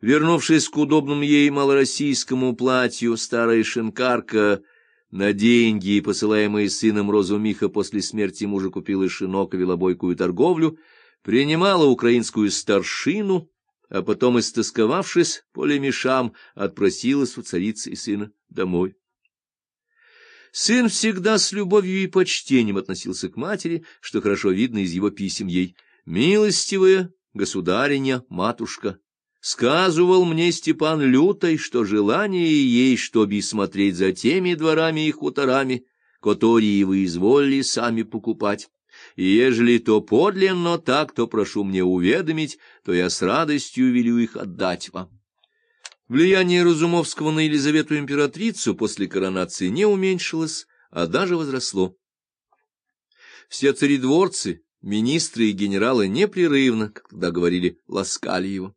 Вернувшись к удобному ей малороссийскому платью, старая шинкарка на деньги, посылаемые сыном Розу Миха после смерти мужа, купила шинок и вела бойкую торговлю, принимала украинскую старшину, а потом, истосковавшись по лемешам, отпросилась у царицы и сына домой. Сын всегда с любовью и почтением относился к матери, что хорошо видно из его писем ей. «Милостивая государиня, матушка, сказывал мне Степан Лютой, что желание ей, чтобы смотреть за теми дворами и хуторами, которые вы изволили сами покупать». И ежели то подлинно так, то прошу мне уведомить, то я с радостью велю их отдать вам. Влияние Разумовского на Елизавету императрицу после коронации не уменьшилось, а даже возросло. Все царедворцы, министры и генералы непрерывно, как тогда говорили, ласкали его.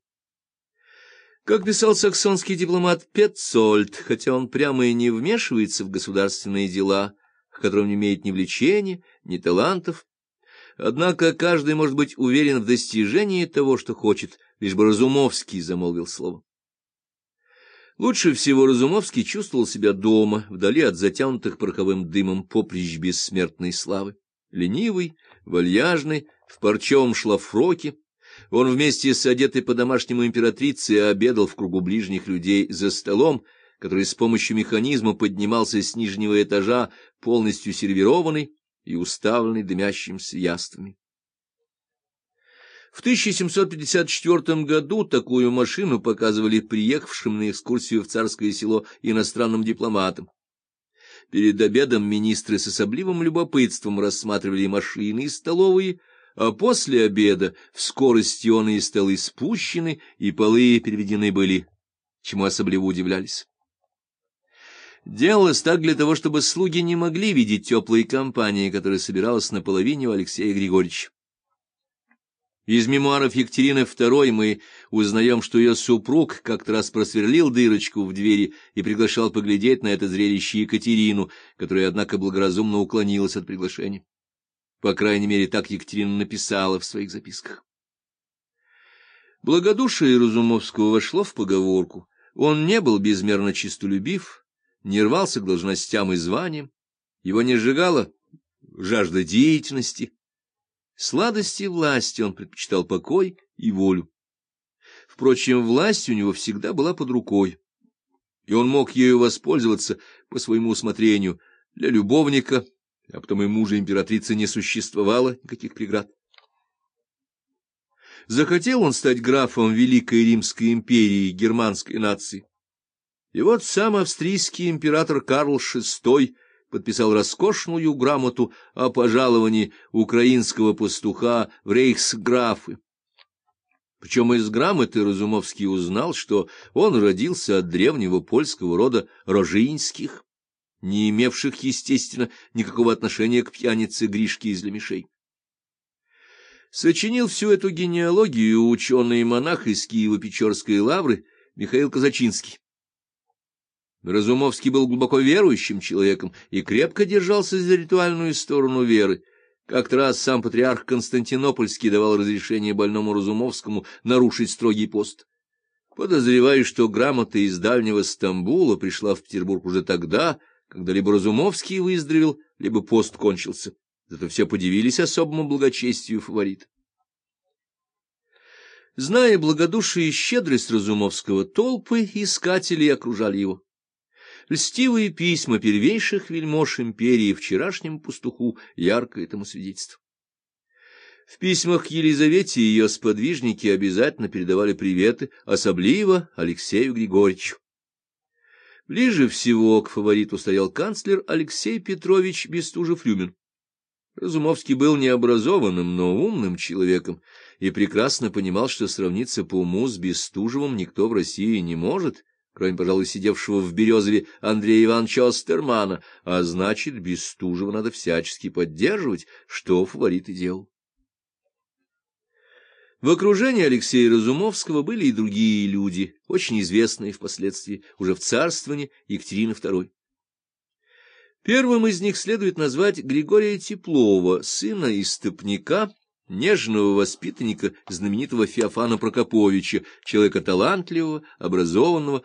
Как писал саксонский дипломат Петцольд, хотя он прямо и не вмешивается в государственные дела, к которым не имеет ни влечения, ни талантов, однако каждый может быть уверен в достижении того, что хочет, лишь бы Разумовский замолвил слово. Лучше всего Разумовский чувствовал себя дома, вдали от затянутых пороховым дымом поприщ бессмертной славы. Ленивый, вальяжный, в парчевом шлафроке, он вместе с одетой по-домашнему императрицей обедал в кругу ближних людей за столом, который с помощью механизма поднимался с нижнего этажа, полностью сервированный и уставленный дымящимся яствами. В 1754 году такую машину показывали приехавшим на экскурсию в царское село иностранным дипломатам. Перед обедом министры с особливым любопытством рассматривали машины и столовые, а после обеда в скорости он и столы спущены, и полы переведены были, чему особливо удивлялись. Делалось так для того, чтобы слуги не могли видеть теплые компании, которая собиралась на половине у Алексея Григорьевича. Из мемуаров Екатерины II мы узнаем, что ее супруг как-то раз просверлил дырочку в двери и приглашал поглядеть на это зрелище Екатерину, которая, однако, благоразумно уклонилась от приглашения. По крайней мере, так Екатерина написала в своих записках. Благодушие Разумовского вошло в поговорку. Он не был безмерно чистолюбив, не рвался к должностям и званиям, его не сжигала жажда деятельности, Сладости власти он предпочитал покой и волю. Впрочем, власть у него всегда была под рукой, и он мог ею воспользоваться по своему усмотрению для любовника, а потом и мужа императрицы не существовало никаких преград. Захотел он стать графом Великой Римской империи германской нации. И вот сам австрийский император Карл VI подписал роскошную грамоту о пожаловании украинского пастуха в рейхсграфы. Причем из грамоты Разумовский узнал, что он родился от древнего польского рода Рожинских, не имевших, естественно, никакого отношения к пьянице Гришке из Лемешей. Сочинил всю эту генеалогию ученый-монах из Киево-Печорской лавры Михаил Казачинский. Разумовский был глубоко верующим человеком и крепко держался за ритуальную сторону веры. Как-то раз сам патриарх Константинопольский давал разрешение больному Разумовскому нарушить строгий пост. Подозреваю, что грамота из дальнего Стамбула пришла в Петербург уже тогда, когда либо Разумовский выздоровел, либо пост кончился. Зато все подивились особому благочестию фаворита. Зная благодушие и щедрость Разумовского, толпы искателей окружали его. Льстивые письма первейших вельмож империи вчерашнему пастуху ярко этому свидетельство. В письмах к Елизавете ее сподвижники обязательно передавали приветы, особливо Алексею Григорьевичу. Ближе всего к фавориту стоял канцлер Алексей Петрович Бестужев-Рюмин. Разумовский был необразованным, но умным человеком и прекрасно понимал, что сравниться по уму с Бестужевым никто в России не может, кроме, пожалуй, сидевшего в Березове Андрея Ивановича Остермана, а значит, Бестужева надо всячески поддерживать, что фаворит и делал. В окружении Алексея Разумовского были и другие люди, очень известные впоследствии, уже в царствовании Екатерины II. Первым из них следует назвать Григория Теплова, сына истопника, нежного воспитанника знаменитого Феофана Прокоповича, человека талантливого, образованного,